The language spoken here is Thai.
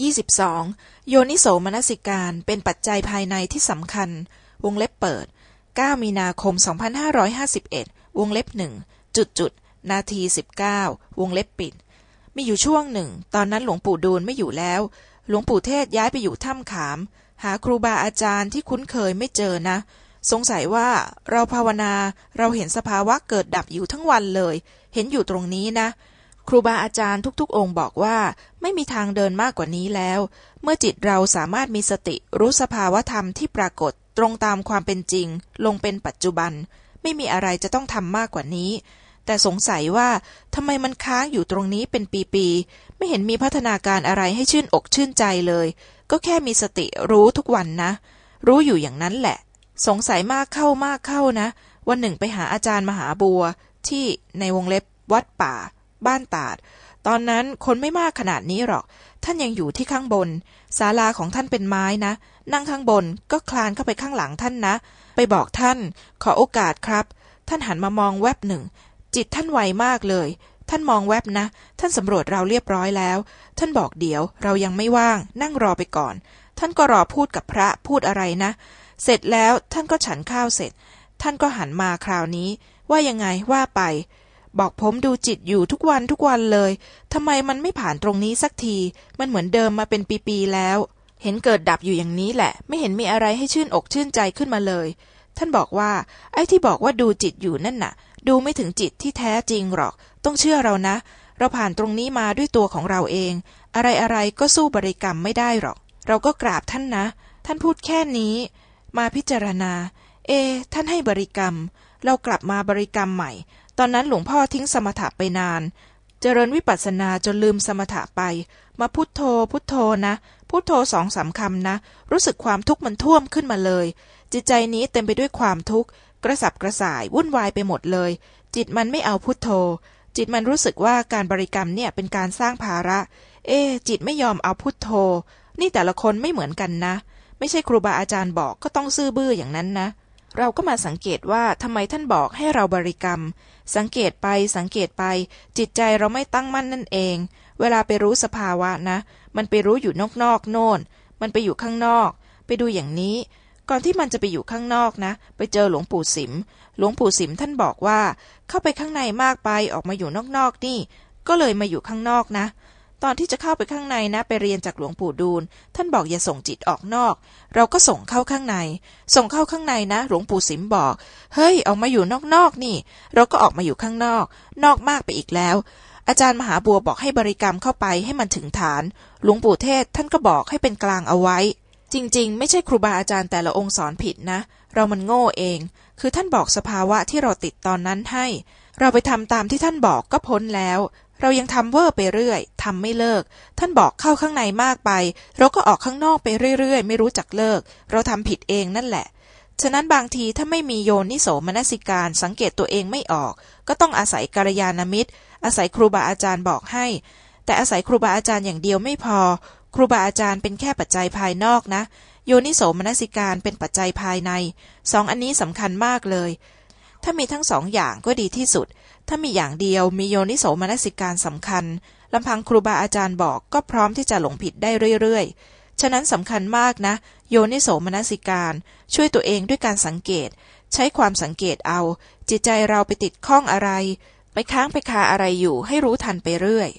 22. โยนิโสมนสิการเป็นปัจจัยภายในที่สำคัญ วงเล็บเปิด9มีนาคม2551วงเล็บหนึ่งจุดจุดนาที19วงเล็บปิด มีอยู่ช่วงหนึ่ง ตอนนั้นหลวงปู่ดูลไม่อยู่แล้ว หลวงปู่เทศย้ายไปอยู่ถ้ำขาม หาครูบาอาจารย์ที่คุ้นเคยไม่เจอนะ สงสัยว่าเราภาวนาเราเห็นสภาวะเกิดดับอยู่ทั้งวันเลย เห็นอยู่ตรงนี้นะ ครูบาอาจารย์ทุกๆ องค์บอกว่าไม่มีทางเดินมากกว่านี้แล้ว เมื่อจิตเราสามารถมีสติรู้สภาวะธรรมที่ปรากฏตรงตามความเป็นจริง ลงเป็นปัจจุบัน ไม่มีอะไรจะต้องทำมากกว่านี้ แต่สงสัยว่าทำไมมันค้างอยู่ตรงนี้เป็นปีๆ ไม่เห็นมีพัฒนาการอะไรให้ชื่นอกชื่นใจเลย ก็แค่มีสติรู้ทุกวันนะ รู้อยู่อย่างนั้นแหละ สงสัยมากเข้ามากเข้านะ วันหนึ่งไปหาอาจารย์มหาบัวที่ในวงเล็บวัดป่า บ้านตาด ตอนนั้นคนไม่มากขนาดนี้หรอก ท่านยังอยู่ที่ข้างบน ศาลาของท่านเป็นไม้นะ นั่งข้างบนก็คลานเข้าไปข้างหลังท่านนะ ไปบอกท่าน ขอโอกาสครับ ท่านหันมามองแวบหนึ่ง จิตท่านไวมากเลย ท่านมองแวบนะ ท่านสำรวจเราเรียบร้อยแล้ว ท่านบอกเดี๋ยว เรายังไม่ว่าง นั่งรอไปก่อน ท่านก็รอพูดกับพระพูดอะไรนะ เสร็จแล้วท่านก็ฉันข้าวเสร็จ ท่านก็หันมาคราวนี้ ว่ายังไงว่าไป บอกผมดูจิตอยู่ทุกวันทุกวันเลยทำไมมันไม่ผ่านตรงนี้สักที มันเหมือนเดิมมาเป็นปีๆแล้ว เห็นเกิดดับอยู่อย่างนี้แหละ ไม่เห็นมีอะไรให้ชื่นอกชื่นใจขึ้นมาเลย ท่านบอกว่า ไอ้ที่บอกว่าดูจิตอยู่นั่นน่ะ ดูไม่ถึงจิตที่แท้จริงหรอก ต้องเชื่อเรานะ เราผ่านตรงนี้มาด้วยตัวของเราเอง อะไรอะไรก็สู้บริกรรมไม่ได้หรอก เราก็กราบท่านนะ ท่านพูดแค่นี้ มาพิจารณา เอ ท่านให้บริกรรม เรากลับมาบริกรรมใหม่ ตอนนั้นหลวงพ่อทิ้งสมถะไปนาน เจริญวิปัสสนาจนลืมสมถะไป มาพุทโธ พุทโธนะ พุทโธสองสามคำนะ รู้สึกความทุกข์มันท่วมขึ้นมาเลย จิตใจนี้เต็มไปด้วยความทุกข์ กระสับกระส่ายวุ่นวายไปหมดเลย จิตมันไม่เอาพุทโธ จิตมันรู้สึกว่าการบริกรรมเนี่ยเป็นการสร้างภาระ เอ๊จิตไม่ยอมเอาพุทโธ นี่แต่ละคนไม่เหมือนกันนะ ไม่ใช่ครูบาอาจารย์บอกก็ต้องซื่อบื้ออย่างนั้นนะ เราก็มาสังเกตว่าทำไมท่านบอกให้เราบริกรรม สังเกตไปสังเกตไป จิตใจเราไม่ตั้งมั่นนั่นเอง เวลาไปรู้สภาวะนะ มันไปรู้อยู่นอกๆโน่น มันไปอยู่ข้างนอก ไปดูอย่างนี้ ก่อนที่มันจะไปอยู่ข้างนอกนะ ไปเจอหลวงปู่สิม หลวงปู่สิมท่านบอกว่า เข้าไปข้างในมากไปออกมาอยู่นอกๆนี่ ก็เลยมาอยู่ข้างนอกนะ ตอนที่จะเข้าไปข้างในนะไปเรียนจากหลวงปู่ดูล ท่านบอกอย่าส่งจิตออกนอก เราก็ส่งเข้าข้างใน ส่งเข้าข้างในนะ หลวงปู่สิมบอก เฮ้ยออกมาอยู่นอกๆนี่ เราก็ออกมาอยู่ข้างนอก นอกมากไปอีกแล้ว อาจารย์มหาบัวบอกให้บริกรรมเข้าไปให้มันถึงฐาน หลวงปู่เทศท่านก็บอกให้เป็นกลางเอาไว้ จริง ๆ ไม่ใช่ครูบาอาจารย์แต่ละองค์สอนผิดนะ เรามันโง่เอง คือท่านบอกสภาวะที่เราติดตอนนั้นให้ เราไปทำตามที่ท่านบอกก็พ้นแล้ว เรายังทำเวอร์ไปเรื่อยทำไม่เลิก ท่านบอกเข้าข้างในมากไป เราก็ออกข้างนอกไปเรื่อยๆ ไม่รู้จักเลิก เราทำผิดเองนั่นแหละ ฉะนั้นบางทีถ้าไม่มีโยนิโสมนสิการสังเกตตัวเองไม่ออก ก็ต้องอาศัยกัลยาณมิตร อาศัยครูบาอาจารย์บอกให้ แต่อาศัยครูบาอาจารย์อย่างเดียวไม่พอ ครูบาอาจารย์เป็นแค่ปัจจัยภายนอกนะ โยนิโสมนสิการเป็นปัจจัยภายใน สองอันนี้สำคัญมากเลย ถ้ามีทั้งสองอย่างก็ดีที่สุด ถ้ามีอย่างเดียวมีโยนิโสมนสิการสำคัญลำพังครูบาอาจารย์บอกก็พร้อมที่จะหลงผิดได้เรื่อยๆ ฉะนั้นสำคัญมากนะ โยนิโสมนสิการ ช่วยตัวเองด้วยการสังเกต ใช้ความสังเกตเอา จิตใจเราไปติดข้องอะไร ไปค้างไปคาอะไรอยู่ให้รู้ทันไปเรื่อย